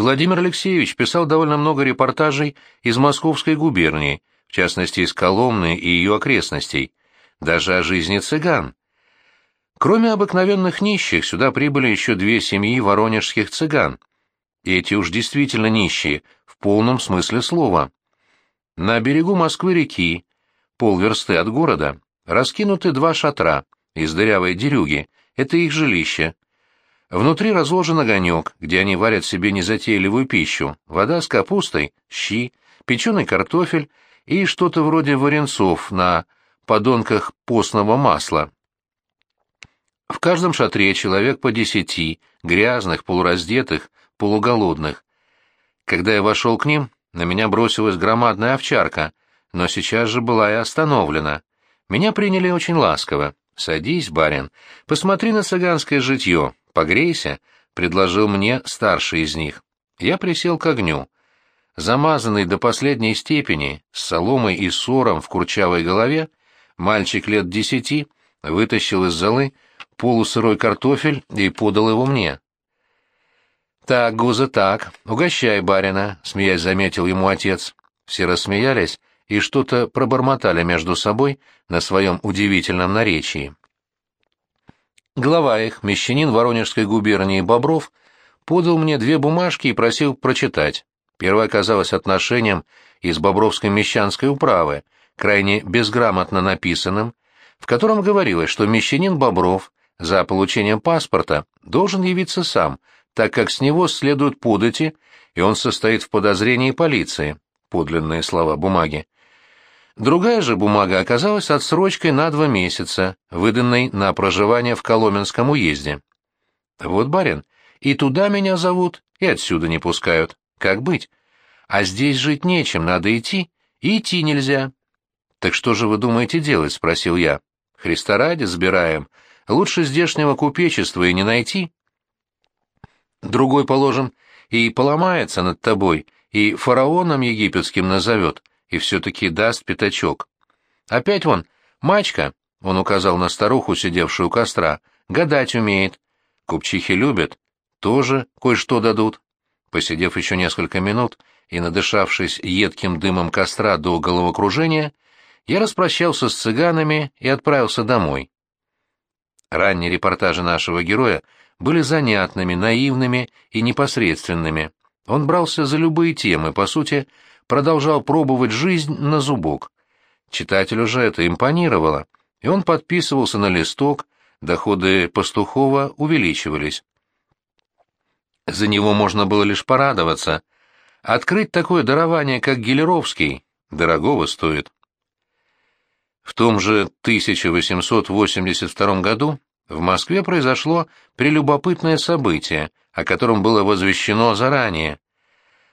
Владимир Алексеевич писал довольно много репортажей из Московской губернии, в частности из Коломны и ее окрестностей, даже о жизни цыган. Кроме обыкновенных нищих, сюда прибыли еще две семьи воронежских цыган. Эти уж действительно нищие, в полном смысле слова. На берегу Москвы-реки, полверсты от города, раскинуты два шатра из дырявой дерюги, это их жилище. Внутри разложен огонек, где они варят себе незатейливую пищу, вода с капустой, щи, печеный картофель и что-то вроде варенцов на подонках постного масла. В каждом шатре человек по десяти, грязных, полураздетых, полуголодных. Когда я вошел к ним, на меня бросилась громадная овчарка, но сейчас же была и остановлена. Меня приняли очень ласково. «Садись, барин, посмотри на цыганское житье, погрейся», — предложил мне старший из них. Я присел к огню. Замазанный до последней степени, с соломой и сором в курчавой голове, мальчик лет десяти вытащил из золы полусырой картофель и подал его мне. «Так, Гуза, так, угощай барина», — смеясь заметил ему отец. Все рассмеялись и что-то пробормотали между собой на своем удивительном наречии. Глава их, мещанин Воронежской губернии Бобров, подал мне две бумажки и просил прочитать. Первая оказалась отношением из Бобровской мещанской управы, крайне безграмотно написанным, в котором говорилось, что мещанин Бобров за получением паспорта должен явиться сам, так как с него следуют подати, и он состоит в подозрении полиции. Подлинные слова бумаги. Другая же бумага оказалась отсрочкой на два месяца, выданной на проживание в Коломенском уезде. Вот, барин, и туда меня зовут, и отсюда не пускают. Как быть? А здесь жить нечем, надо идти, и идти нельзя. Так что же вы думаете делать, спросил я. Христа ради сбираем, Лучше здешнего купечества и не найти. Другой, положим, и поломается над тобой, и фараоном египетским назовет, и все-таки даст пятачок. Опять вон, мачка, он указал на старуху, сидевшую у костра, гадать умеет. Купчихи любят, тоже кое-что дадут. Посидев еще несколько минут и надышавшись едким дымом костра до головокружения, я распрощался с цыганами и отправился домой. Ранние репортажи нашего героя были занятными, наивными и непосредственными. Он брался за любые темы, по сути, продолжал пробовать жизнь на зубок. Читателю же это импонировало, и он подписывался на листок, доходы Пастухова увеличивались. За него можно было лишь порадоваться. Открыть такое дарование, как Гелеровский, дорогого стоит. В том же 1882 году в Москве произошло прелюбопытное событие, о котором было возвещено заранее.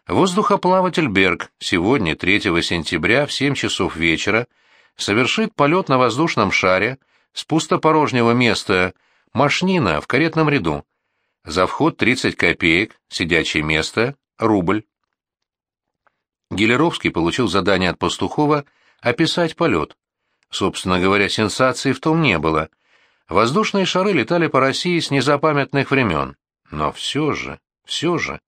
Воздухоплаватель Берг сегодня, 3 сентября, в 7 часов вечера, совершит полет на воздушном шаре с пустопорожнего места Машнина в каретном ряду. За вход 30 копеек, сидячее место — рубль. Гелеровский получил задание от Пастухова описать полет. Собственно говоря, сенсации в том не было. Воздушные шары летали по России с незапамятных времен. Но все же, все же...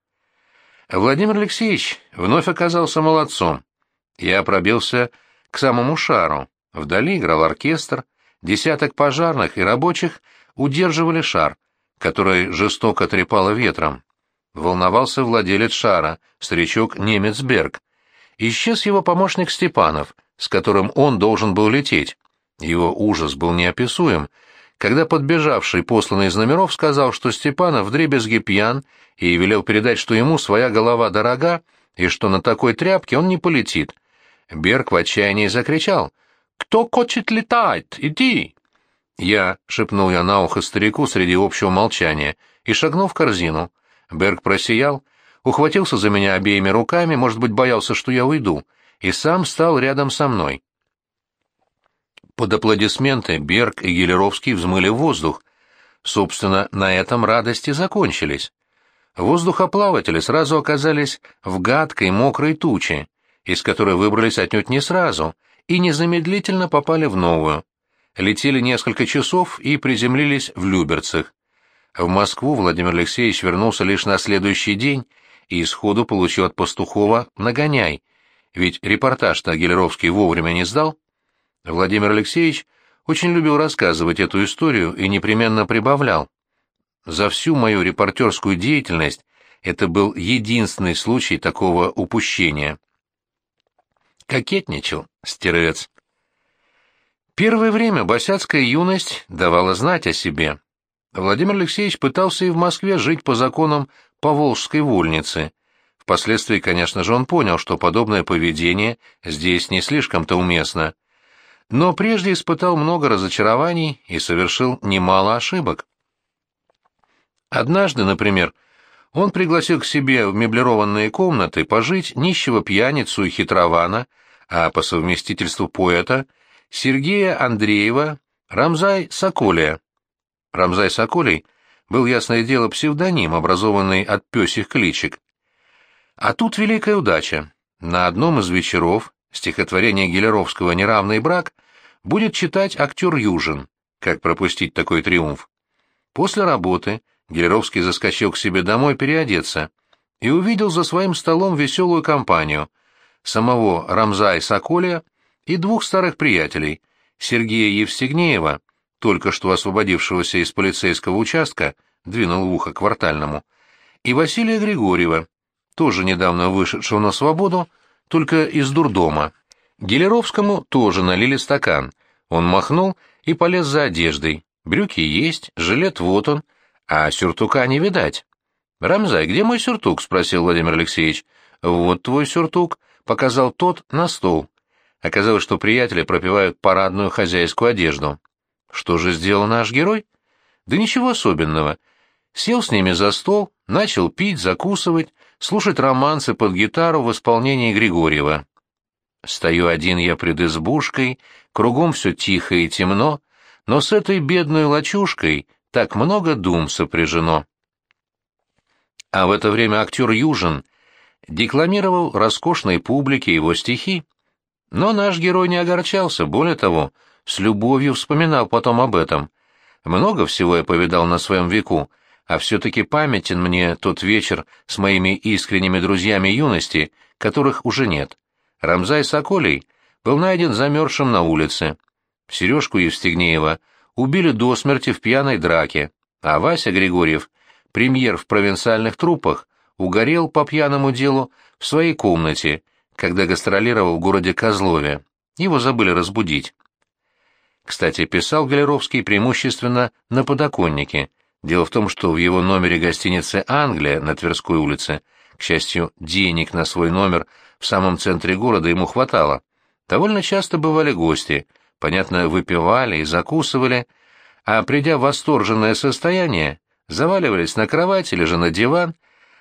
Владимир Алексеевич вновь оказался молодцом. Я пробился к самому шару. Вдали играл оркестр, десяток пожарных и рабочих удерживали шар, который жестоко трепало ветром. Волновался владелец шара, старичок немец Берг. Исчез его помощник Степанов — с которым он должен был лететь. Его ужас был неописуем, когда подбежавший посланный из номеров сказал, что Степанов вдребезги пьян и велел передать, что ему своя голова дорога и что на такой тряпке он не полетит. Берг в отчаянии закричал «Кто хочет летать? Иди!» «Я», — шепнул я на ухо старику среди общего молчания, и шагнул в корзину. Берг просиял, ухватился за меня обеими руками, может быть, боялся, что я уйду, — и сам стал рядом со мной. Под аплодисменты Берг и Гелеровский взмыли в воздух. Собственно, на этом радости закончились. Воздухоплаватели сразу оказались в гадкой мокрой туче, из которой выбрались отнюдь не сразу, и незамедлительно попали в новую. Летели несколько часов и приземлились в Люберцах. В Москву Владимир Алексеевич вернулся лишь на следующий день и сходу получил от Пастухова нагоняй, ведь репортаж-то Гелеровский вовремя не сдал. Владимир Алексеевич очень любил рассказывать эту историю и непременно прибавлял. За всю мою репортерскую деятельность это был единственный случай такого упущения. Кокетничал, стервец. Первое время босяцкая юность давала знать о себе. Владимир Алексеевич пытался и в Москве жить по законам Поволжской вольницы. Впоследствии, конечно же, он понял, что подобное поведение здесь не слишком-то уместно. Но прежде испытал много разочарований и совершил немало ошибок. Однажды, например, он пригласил к себе в меблированные комнаты пожить нищего пьяницу и хитрована, а по совместительству поэта Сергея Андреева Рамзай Соколия. Рамзай Соколий был, ясное дело, псевдоним, образованный от пёсих кличек. А тут великая удача. На одном из вечеров стихотворение Гелеровского «Неравный брак» будет читать актер Южин. Как пропустить такой триумф? После работы Гелеровский заскочил к себе домой переодеться и увидел за своим столом веселую компанию самого Рамзая Соколия и двух старых приятелей, Сергея Евстигнеева, только что освободившегося из полицейского участка, двинул в ухо квартальному, и Василия Григорьева, тоже недавно вышедшего на свободу, только из дурдома. Гелеровскому тоже налили стакан. Он махнул и полез за одеждой. Брюки есть, жилет вот он, а сюртука не видать. «Рамзай, где мой сюртук?» — спросил Владимир Алексеевич. «Вот твой сюртук», — показал тот на стол. Оказалось, что приятели пропивают парадную хозяйскую одежду. Что же сделал наш герой? Да ничего особенного. Сел с ними за стол, начал пить, закусывать, слушать романсы под гитару в исполнении Григорьева. Стою один я пред избушкой, кругом все тихо и темно, но с этой бедной лачушкой так много дум сопряжено. А в это время актер Южин декламировал роскошной публике его стихи. Но наш герой не огорчался, более того, с любовью вспоминал потом об этом. Много всего я повидал на своем веку, а все-таки памятен мне тот вечер с моими искренними друзьями юности, которых уже нет. Рамзай Соколей был найден замерзшим на улице. Сережку Евстигнеева убили до смерти в пьяной драке, а Вася Григорьев, премьер в провинциальных трупах, угорел по пьяному делу в своей комнате, когда гастролировал в городе Козлове. Его забыли разбудить. Кстати, писал Галеровский преимущественно на подоконнике. Дело в том, что в его номере гостиницы «Англия» на Тверской улице, к счастью, денег на свой номер в самом центре города ему хватало. Довольно часто бывали гости, понятно, выпивали и закусывали, а придя в восторженное состояние, заваливались на кровать или же на диван,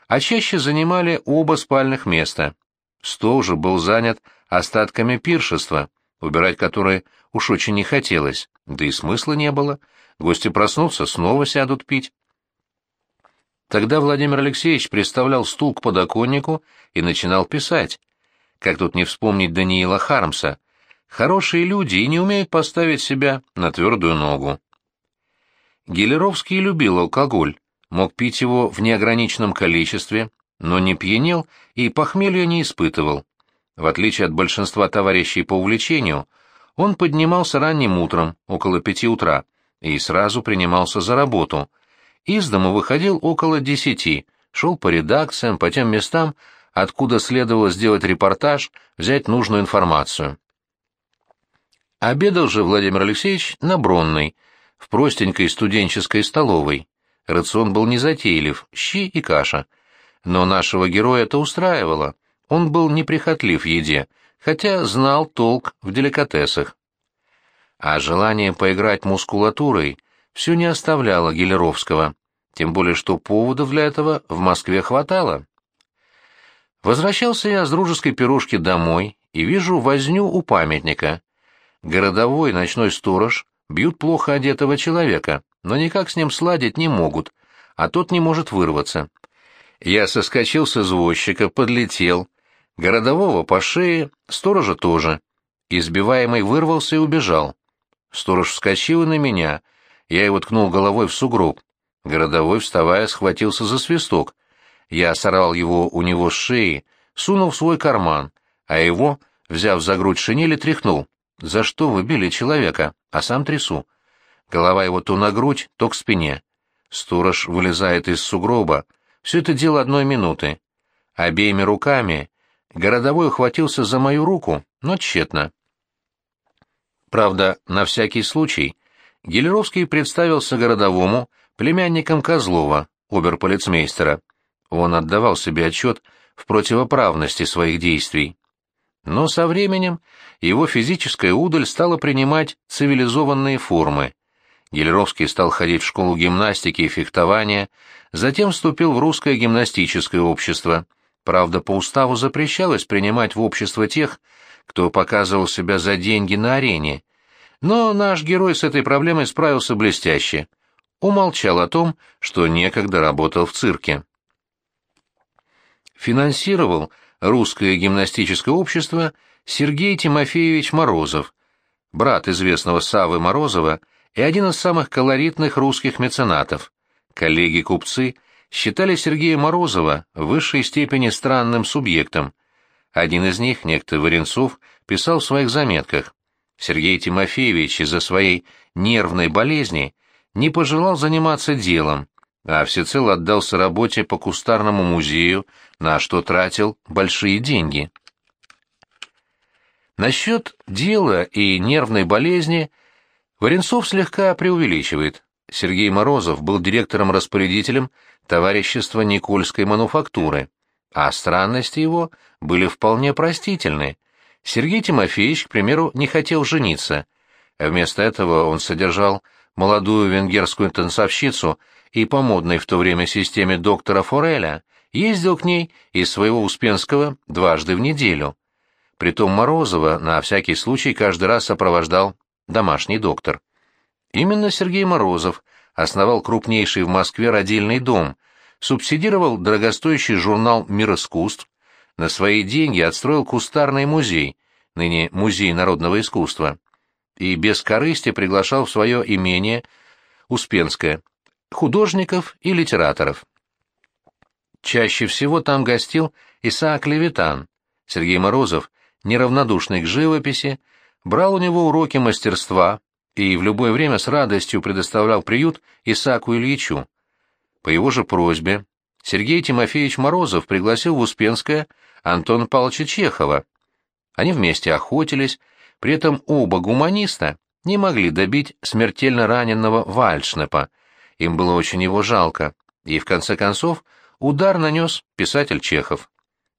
а чаще занимали оба спальных места. Стол же был занят остатками пиршества, убирать которые уж очень не хотелось, да и смысла не было. Гости проснутся, снова сядут пить. Тогда Владимир Алексеевич приставлял стул к подоконнику и начинал писать. Как тут не вспомнить Даниила Хармса? Хорошие люди и не умеют поставить себя на твердую ногу. Гелеровский любил алкоголь, мог пить его в неограниченном количестве, но не пьянел и похмелья не испытывал. В отличие от большинства товарищей по увлечению, он поднимался ранним утром, около пяти утра, и сразу принимался за работу. Из дома выходил около десяти, шел по редакциям, по тем местам, откуда следовало сделать репортаж, взять нужную информацию. Обедал же Владимир Алексеевич на Бронной, в простенькой студенческой столовой. Рацион был незатейлив, щи и каша. Но нашего героя это устраивало. Он был неприхотлив в еде, хотя знал толк в деликатесах. А желание поиграть мускулатурой все не оставляло Гелеровского, тем более что поводов для этого в Москве хватало. Возвращался я с дружеской пирожки домой и вижу возню у памятника. Городовой ночной сторож бьют плохо одетого человека, но никак с ним сладить не могут, а тот не может вырваться. Я соскочил с извозчика, подлетел, городового по шее, сторожа тоже. Избиваемый вырвался и убежал. Сторож вскочил на меня, я его ткнул головой в сугроб. Городовой, вставая, схватился за свисток. Я сорвал его у него с шеи, сунул в свой карман, а его, взяв за грудь шинели, тряхнул. «За что вы били человека?» А сам трясу. Голова его то на грудь, то к спине. Сторож вылезает из сугроба. Все это дело одной минуты. Обеими руками городовой ухватился за мою руку, но тщетно. Правда, на всякий случай, Гелеровский представился городовому племянником Козлова, оберполицмейстера. Он отдавал себе отчет в противоправности своих действий. Но со временем его физическая удаль стала принимать цивилизованные формы. Гелеровский стал ходить в школу гимнастики и фехтования, затем вступил в русское гимнастическое общество. Правда, по уставу запрещалось принимать в общество тех, кто показывал себя за деньги на арене. Но наш герой с этой проблемой справился блестяще. Умолчал о том, что некогда работал в цирке. Финансировал русское гимнастическое общество Сергей Тимофеевич Морозов, брат известного Савы Морозова и один из самых колоритных русских меценатов. Коллеги-купцы считали Сергея Морозова в высшей степени странным субъектом. Один из них, некто Варенцов, писал в своих заметках. Сергей Тимофеевич из-за своей нервной болезни не пожелал заниматься делом, а всецело отдался работе по кустарному музею, на что тратил большие деньги. Насчет дела и нервной болезни Варенцов слегка преувеличивает. Сергей Морозов был директором-распорядителем товарищества Никольской мануфактуры, а странности его были вполне простительны. Сергей Тимофеевич, к примеру, не хотел жениться. Вместо этого он содержал молодую венгерскую танцовщицу и по модной в то время системе доктора Фореля ездил к ней из своего Успенского дважды в неделю. Притом Морозова на всякий случай каждый раз сопровождал домашний доктор. Именно Сергей Морозов основал крупнейший в Москве родильный дом, субсидировал дорогостоящий журнал «Мир искусств», на свои деньги отстроил кустарный музей, ныне Музей народного искусства, и без корысти приглашал в свое имение Успенское художников и литераторов. Чаще всего там гостил Исаак Левитан. Сергей Морозов, неравнодушный к живописи, брал у него уроки мастерства и в любое время с радостью предоставлял приют Исааку Ильичу. По его же просьбе Сергей Тимофеевич Морозов пригласил в Успенское Антона Павловича Чехова. Они вместе охотились, при этом оба гуманиста не могли добить смертельно раненого Вальшнепа, им было очень его жалко, и в конце концов удар нанес писатель Чехов.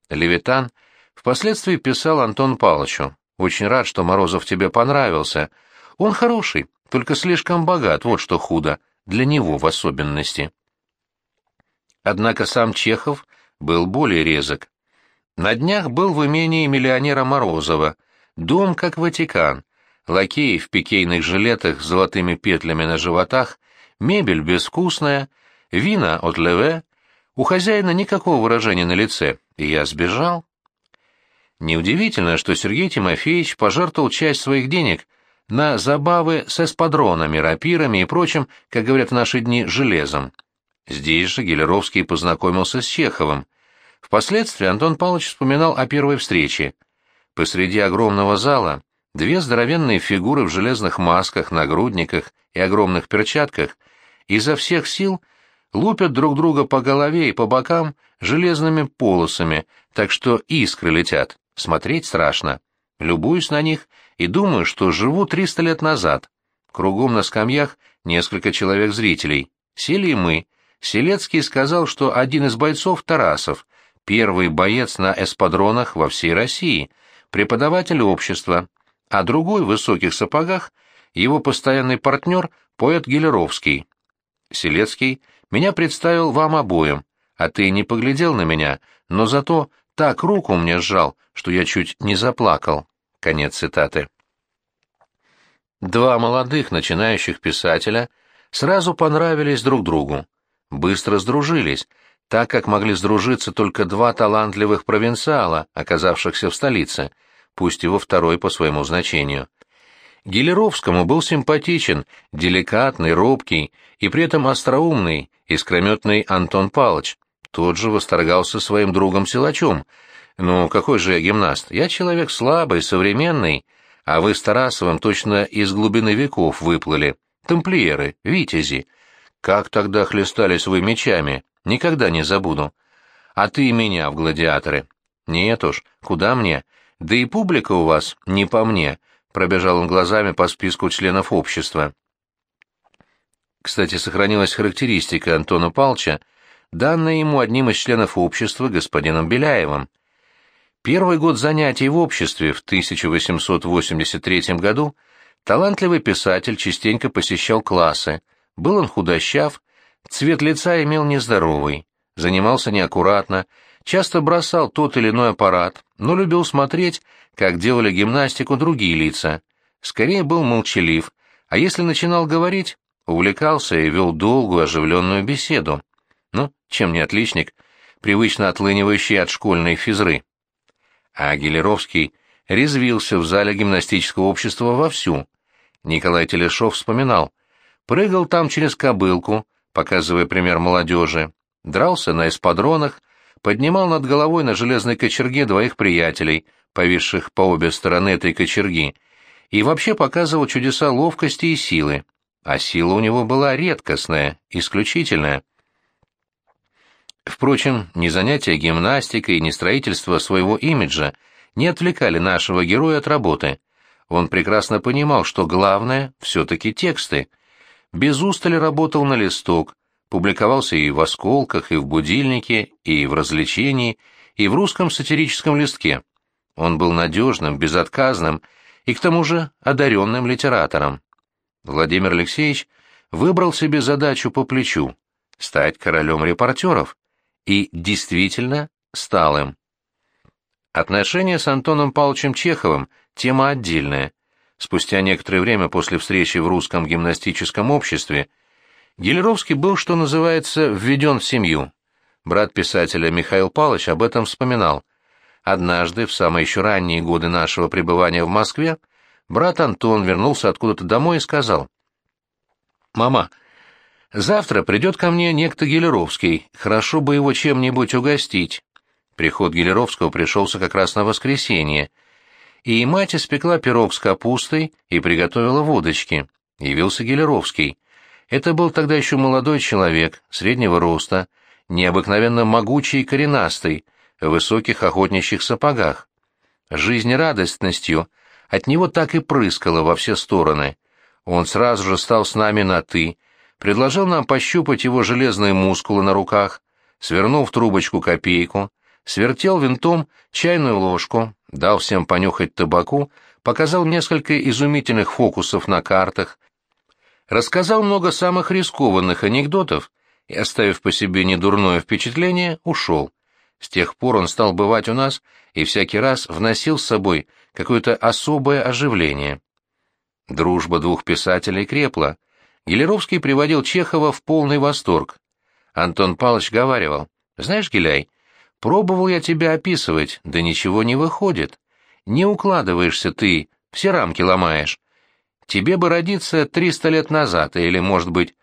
Левитан впоследствии писал Антон Павловичу, «Очень рад, что Морозов тебе понравился. Он хороший, только слишком богат, вот что худо, для него в особенности». Однако сам Чехов был более резок. На днях был в имении миллионера Морозова, дом как Ватикан, лакеи в пикейных жилетах с золотыми петлями на животах, мебель безвкусная, вина от Леве, у хозяина никакого выражения на лице, и я сбежал. Неудивительно, что Сергей Тимофеевич пожертвовал часть своих денег на забавы с эспадронами, рапирами и прочим, как говорят в наши дни, железом. Здесь же Гелеровский познакомился с Чеховым. Впоследствии Антон Павлович вспоминал о первой встрече. Посреди огромного зала две здоровенные фигуры в железных масках, нагрудниках и огромных перчатках изо всех сил лупят друг друга по голове и по бокам железными полосами, так что искры летят. Смотреть страшно. Любуюсь на них и думаю, что живу триста лет назад. Кругом на скамьях несколько человек-зрителей. Сели и мы. Селецкий сказал, что один из бойцов Тарасов, первый боец на эспадронах во всей России, преподаватель общества, а другой в высоких сапогах его постоянный партнер — поэт Гелеровский. Селецкий меня представил вам обоим, а ты не поглядел на меня, но зато так руку мне сжал, что я чуть не заплакал. Конец цитаты. Два молодых начинающих писателя сразу понравились друг другу, быстро сдружились, так как могли сдружиться только два талантливых провинциала, оказавшихся в столице, пусть во второй по своему значению. Гелеровскому был симпатичен, деликатный, робкий и при этом остроумный, искрометный Антон Палыч. Тот же восторгался своим другом-силачом. «Ну, какой же я гимнаст? Я человек слабый, современный, а вы с Тарасовым точно из глубины веков выплыли. Тамплиеры, витязи. Как тогда хлестались вы мечами? Никогда не забуду. А ты меня в гладиаторы. Нет уж, куда мне? Да и публика у вас не по мне», — пробежал он глазами по списку членов общества. Кстати, сохранилась характеристика Антона Палча, данная ему одним из членов общества господином Беляевым. Первый год занятий в обществе в 1883 году талантливый писатель частенько посещал классы, был он худощав, цвет лица имел нездоровый, занимался неаккуратно, часто бросал тот или иной аппарат, но любил смотреть, как делали гимнастику другие лица. Скорее был молчалив, а если начинал говорить, увлекался и вел долгую оживленную беседу. Ну, чем не отличник, привычно отлынивающий от школьной физры. А Гелеровский резвился в зале гимнастического общества вовсю. Николай Телешов вспоминал. Прыгал там через кобылку, показывая пример молодежи, дрался на эспадронах, поднимал над головой на железной кочерге двоих приятелей, повисших по обе стороны этой кочерги, и вообще показывал чудеса ловкости и силы а сила у него была редкостная, исключительная. Впрочем, ни занятия гимнастикой, ни строительство своего имиджа не отвлекали нашего героя от работы. Он прекрасно понимал, что главное все-таки тексты. Без устали работал на листок, публиковался и в «Осколках», и в «Будильнике», и в «Развлечении», и в русском сатирическом листке. Он был надежным, безотказным и к тому же одаренным литератором. Владимир Алексеевич выбрал себе задачу по плечу — стать королем репортеров, и действительно стал им. Отношения с Антоном Павловичем Чеховым — тема отдельная. Спустя некоторое время после встречи в русском гимнастическом обществе Гелеровский был, что называется, введен в семью. Брат писателя Михаил Павлович об этом вспоминал. Однажды, в самые еще ранние годы нашего пребывания в Москве, Брат Антон вернулся откуда-то домой и сказал. «Мама, завтра придет ко мне некто Гелеровский, хорошо бы его чем-нибудь угостить». Приход Гелеровского пришелся как раз на воскресенье, и мать испекла пирог с капустой и приготовила водочки. Явился Гелеровский. Это был тогда еще молодой человек, среднего роста, необыкновенно могучий и коренастый, в высоких охотничьих сапогах. Жизнерадостностью от него так и прыскало во все стороны. Он сразу же стал с нами на «ты», предложил нам пощупать его железные мускулы на руках, свернул в трубочку копейку, свертел винтом чайную ложку, дал всем понюхать табаку, показал несколько изумительных фокусов на картах, рассказал много самых рискованных анекдотов и, оставив по себе недурное впечатление, ушел. С тех пор он стал бывать у нас и всякий раз вносил с собой какое-то особое оживление. Дружба двух писателей крепла. Гелеровский приводил Чехова в полный восторг. Антон Павлович говаривал, «Знаешь, Геляй, пробовал я тебя описывать, да ничего не выходит. Не укладываешься ты, все рамки ломаешь. Тебе бы родиться триста лет назад, или, может быть,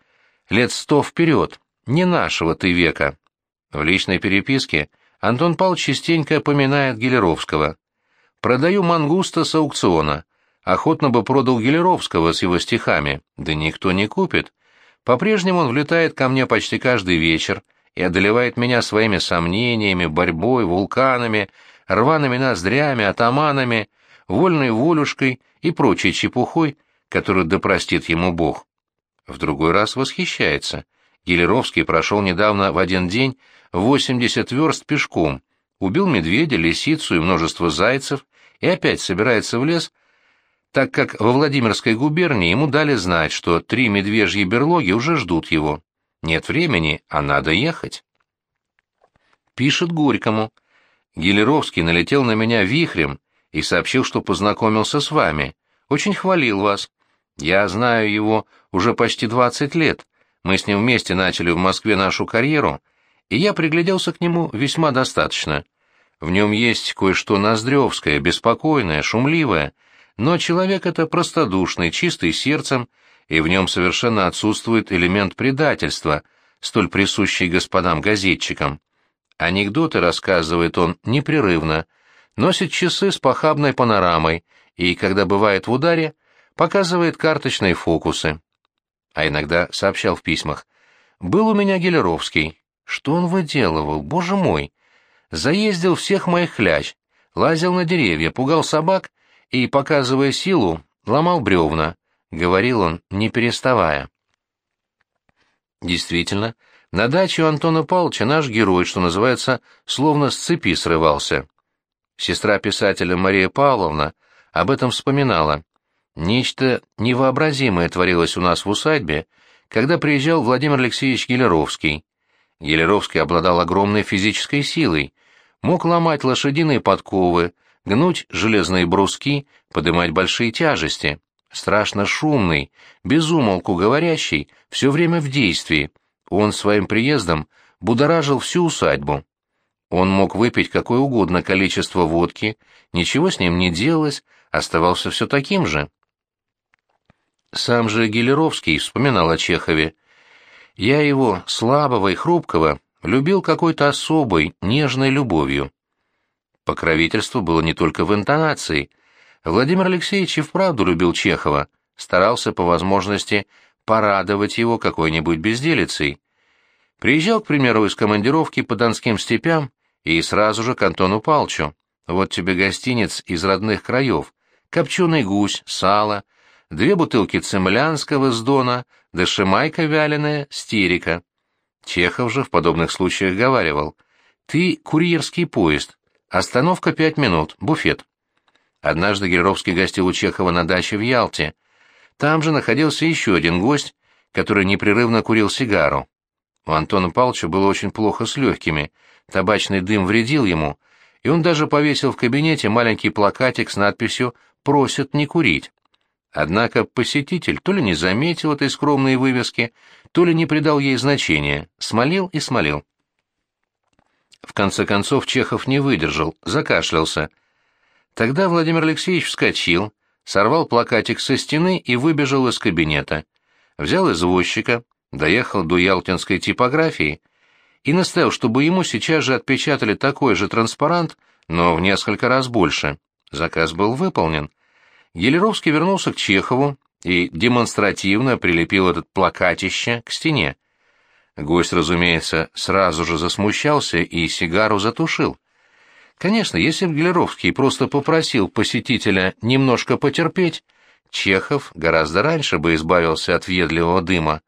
лет сто вперед, не нашего ты века». В личной переписке Антон Павлович частенько поминает Гелеровского. «Продаю мангуста с аукциона. Охотно бы продал Гелеровского с его стихами, да никто не купит. По-прежнему он влетает ко мне почти каждый вечер и одолевает меня своими сомнениями, борьбой, вулканами, рваными ноздрями, атаманами, вольной волюшкой и прочей чепухой, которую да простит ему Бог. В другой раз восхищается. Гелеровский прошел недавно в один день 80 верст пешком, убил медведя, лисицу и множество зайцев и опять собирается в лес, так как во Владимирской губернии ему дали знать, что три медвежьи берлоги уже ждут его. Нет времени, а надо ехать. Пишет Горькому. Гелеровский налетел на меня вихрем и сообщил, что познакомился с вами. Очень хвалил вас. Я знаю его уже почти 20 лет. Мы с ним вместе начали в Москве нашу карьеру — и я пригляделся к нему весьма достаточно. В нем есть кое-что ноздревское, беспокойное, шумливое, но человек это простодушный, чистый сердцем, и в нем совершенно отсутствует элемент предательства, столь присущий господам-газетчикам. Анекдоты рассказывает он непрерывно, носит часы с похабной панорамой и, когда бывает в ударе, показывает карточные фокусы. А иногда сообщал в письмах. «Был у меня Гелеровский. Что он выделывал, боже мой! Заездил всех моих хляч, лазил на деревья, пугал собак и, показывая силу, ломал бревна», — говорил он, не переставая. Действительно, на даче у Антона Павловича наш герой, что называется, словно с цепи срывался. Сестра писателя Мария Павловна об этом вспоминала. Нечто невообразимое творилось у нас в усадьбе, когда приезжал Владимир Алексеевич Гелеровский. Гелеровский обладал огромной физической силой, мог ломать лошадиные подковы, гнуть железные бруски, поднимать большие тяжести. Страшно шумный, безумолку говорящий, все время в действии — он своим приездом будоражил всю усадьбу. Он мог выпить какое угодно количество водки, ничего с ним не делалось, оставался все таким же. Сам же Гелеровский вспоминал о Чехове. «Я его, слабого и хрупкого, любил какой-то особой, нежной любовью». Покровительство было не только в интонации. Владимир Алексеевич и вправду любил Чехова, старался по возможности порадовать его какой-нибудь безделицей. Приезжал, к примеру, из командировки по Донским степям и сразу же к Антону Палчу. Вот тебе гостиниц из родных краев. Копченый гусь, сало, две бутылки цемлянского с Дона, да шимайка вяленая, стирика. Чехов же в подобных случаях говаривал. «Ты курьерский поезд. Остановка пять минут. Буфет». Однажды Геровский гостил у Чехова на даче в Ялте — там же находился еще один гость, который непрерывно курил сигару. У Антона Павловича было очень плохо с легкими, табачный дым вредил ему, и он даже повесил в кабинете маленький плакатик с надписью «Просят не курить». Однако посетитель то ли не заметил этой скромной вывески, то ли не придал ей значения, смолил и смолил. В конце концов Чехов не выдержал, закашлялся. Тогда Владимир Алексеевич вскочил, сорвал плакатик со стены и выбежал из кабинета. Взял извозчика, доехал до ялтинской типографии и наставил, чтобы ему сейчас же отпечатали такой же транспарант, но в несколько раз больше. Заказ был выполнен. Гелеровский вернулся к Чехову и демонстративно прилепил этот плакатище к стене. Гость, разумеется, сразу же засмущался и сигару затушил. Конечно, если бы Глеровский просто попросил посетителя немножко потерпеть, Чехов гораздо раньше бы избавился от въедливого дыма.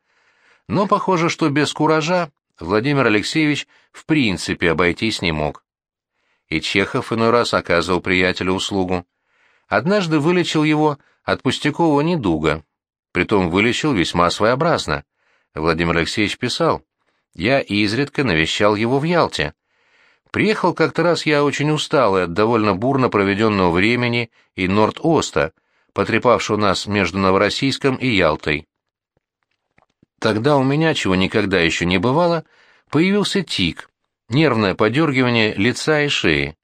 Но похоже, что без куража Владимир Алексеевич в принципе обойтись не мог. И Чехов иной раз оказывал приятелю услугу. Однажды вылечил его от пустякового недуга, притом вылечил весьма своеобразно. Владимир Алексеевич писал, «Я изредка навещал его в Ялте. Приехал как-то раз я очень усталый от довольно бурно проведенного времени и Норд-Оста, потрепавшего нас между Новороссийском и Ялтой. Тогда у меня, чего никогда еще не бывало, появился тик, нервное подергивание лица и шеи.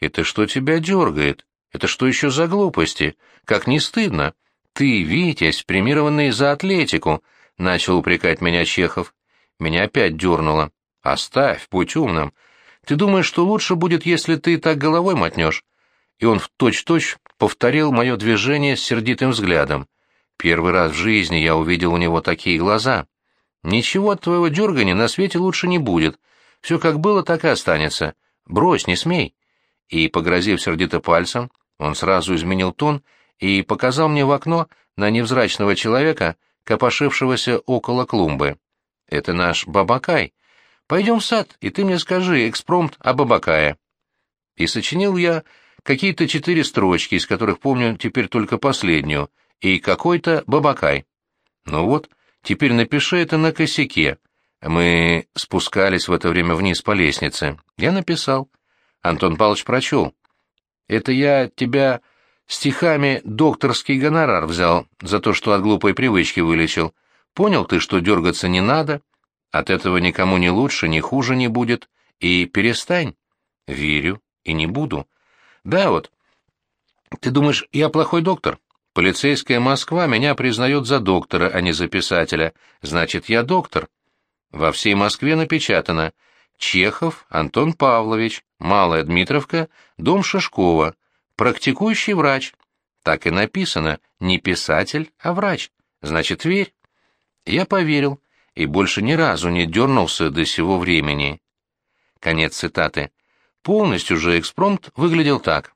«Это что тебя дергает? Это что еще за глупости? Как не стыдно? Ты, Витязь, премированный за атлетику!» — начал упрекать меня Чехов. Меня опять дернуло. «Оставь, будь умным. Ты думаешь, что лучше будет, если ты так головой мотнешь?» И он в точь-точь повторил мое движение с сердитым взглядом. Первый раз в жизни я увидел у него такие глаза. «Ничего от твоего дергания на свете лучше не будет. Все как было, так и останется. Брось, не смей». И, погрозив сердито пальцем, он сразу изменил тон и показал мне в окно на невзрачного человека, копошившегося около клумбы. «Это наш Бабакай. Пойдем в сад, и ты мне скажи экспромт об Абакае. И сочинил я какие-то четыре строчки, из которых помню теперь только последнюю, и какой-то Бабакай. Ну вот, теперь напиши это на косяке. Мы спускались в это время вниз по лестнице. Я написал. Антон Павлович прочел. Это я тебя стихами докторский гонорар взял за то, что от глупой привычки вылечил. Понял ты, что дергаться не надо, от этого никому не лучше, ни хуже не будет. И перестань. Верю и не буду. Да вот. Ты думаешь, я плохой доктор? Полицейская Москва меня признает за доктора, а не за писателя. Значит, я доктор. Во всей Москве напечатано. Чехов Антон Павлович, Малая Дмитровка, дом Шишкова, практикующий врач. Так и написано, не писатель, а врач. Значит, верь. Я поверил и больше ни разу не дернулся до сего времени. Конец цитаты. Полностью же экспромт выглядел так.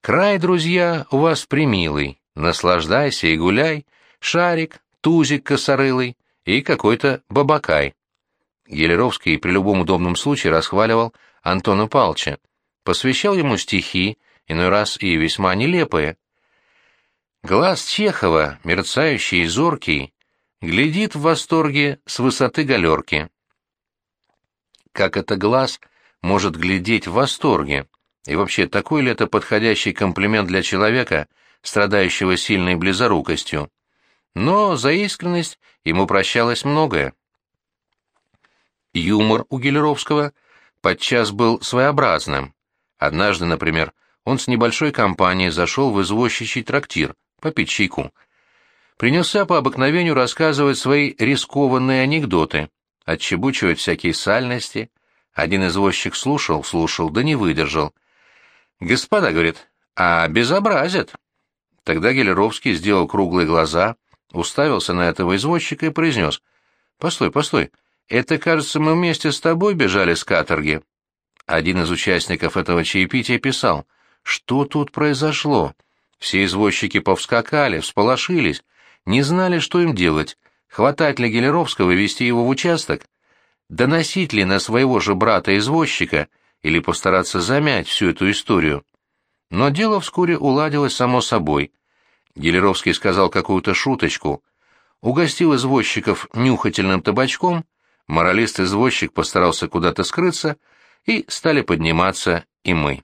«Край, друзья, у вас примилый, наслаждайся и гуляй, шарик, тузик косорылый и какой-то бабакай». Гелеровский при любом удобном случае расхваливал Антона Палча, посвящал ему стихи, иной раз и весьма нелепые. Глаз Чехова, мерцающий и зоркий, глядит в восторге с высоты галерки. Как это глаз может глядеть в восторге? И вообще, такой ли это подходящий комплимент для человека, страдающего сильной близорукостью? Но за искренность ему прощалось многое. Юмор у Гелеровского подчас был своеобразным. Однажды, например, он с небольшой компанией зашел в извозчичий трактир попить чайку. Принялся по обыкновению рассказывать свои рискованные анекдоты, отчебучивать всякие сальности. Один извозчик слушал, слушал, да не выдержал. «Господа, — говорит, — а безобразят!» Тогда Гелеровский сделал круглые глаза, уставился на этого извозчика и произнес. «Постой, постой, это, кажется, мы вместе с тобой бежали с каторги». Один из участников этого чаепития писал, «Что тут произошло?» Все извозчики повскакали, всполошились, не знали, что им делать, хватать ли Гелеровского и вести его в участок, доносить ли на своего же брата-извозчика или постараться замять всю эту историю. Но дело вскоре уладилось само собой. Гелеровский сказал какую-то шуточку, угостил извозчиков нюхательным табачком — Моралист-извозчик постарался куда-то скрыться, и стали подниматься и мы.